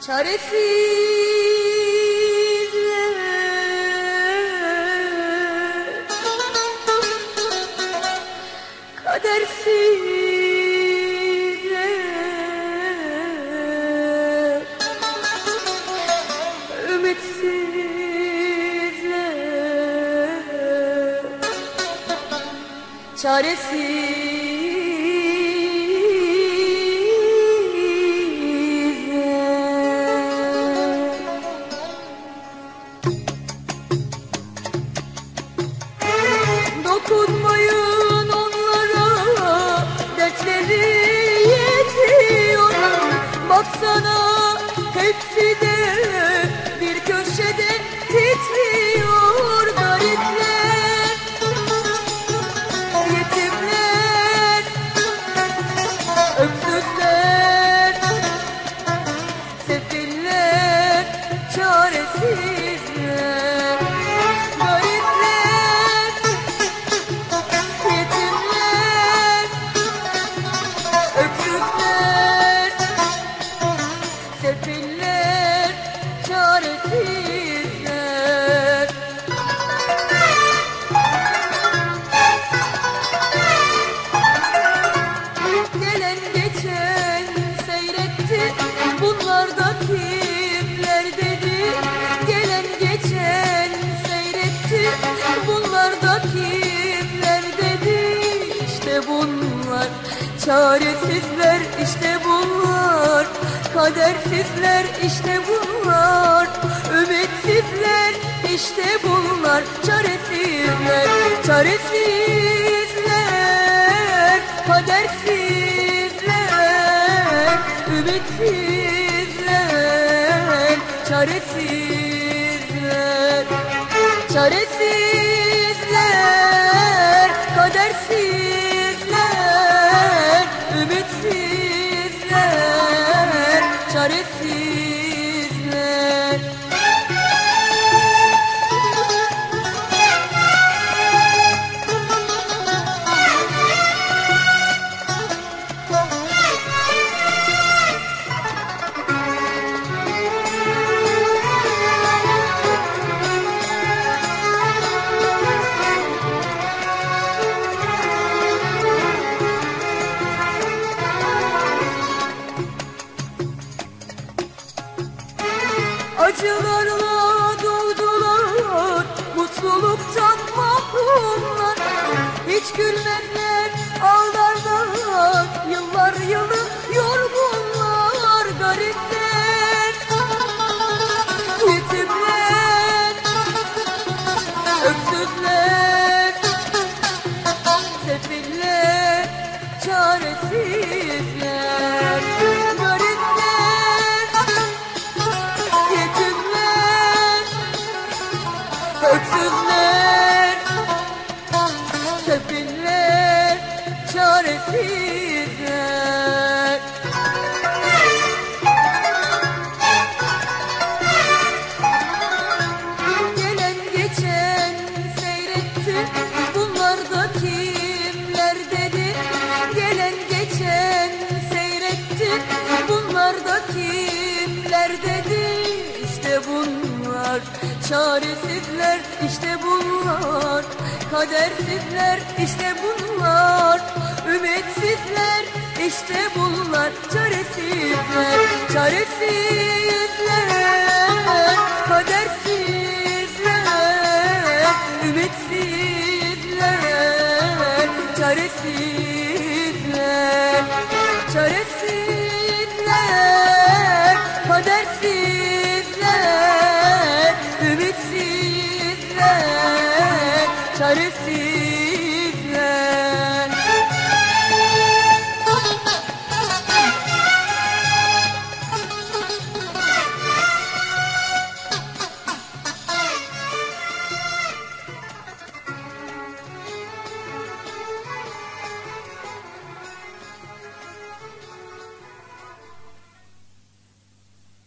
Çaresizler Kadersizler Ümitsizler Çaresizler Dokunmayın onlara dertleri yetiyor. Baksana hepsi de bir köşede titriyor. Garipler, çaresizler işte bunlar. Kadersizler işte bunlar. Ümitsizler işte bunlar. Çaresizler çaresizler. Kadersizler Ümitsizler Çaresizler Çaresizler Acılarla doğdular Mutluluktan mahrumlar Hiç gülmezler bunlar Çaresizler işte bunlar. Kadersizler işte bunlar. Ümitsizler işte bunlar. Çaresizler Çaresizler. Kadersizler Ümitsizler. Çaresizler Çaresizler.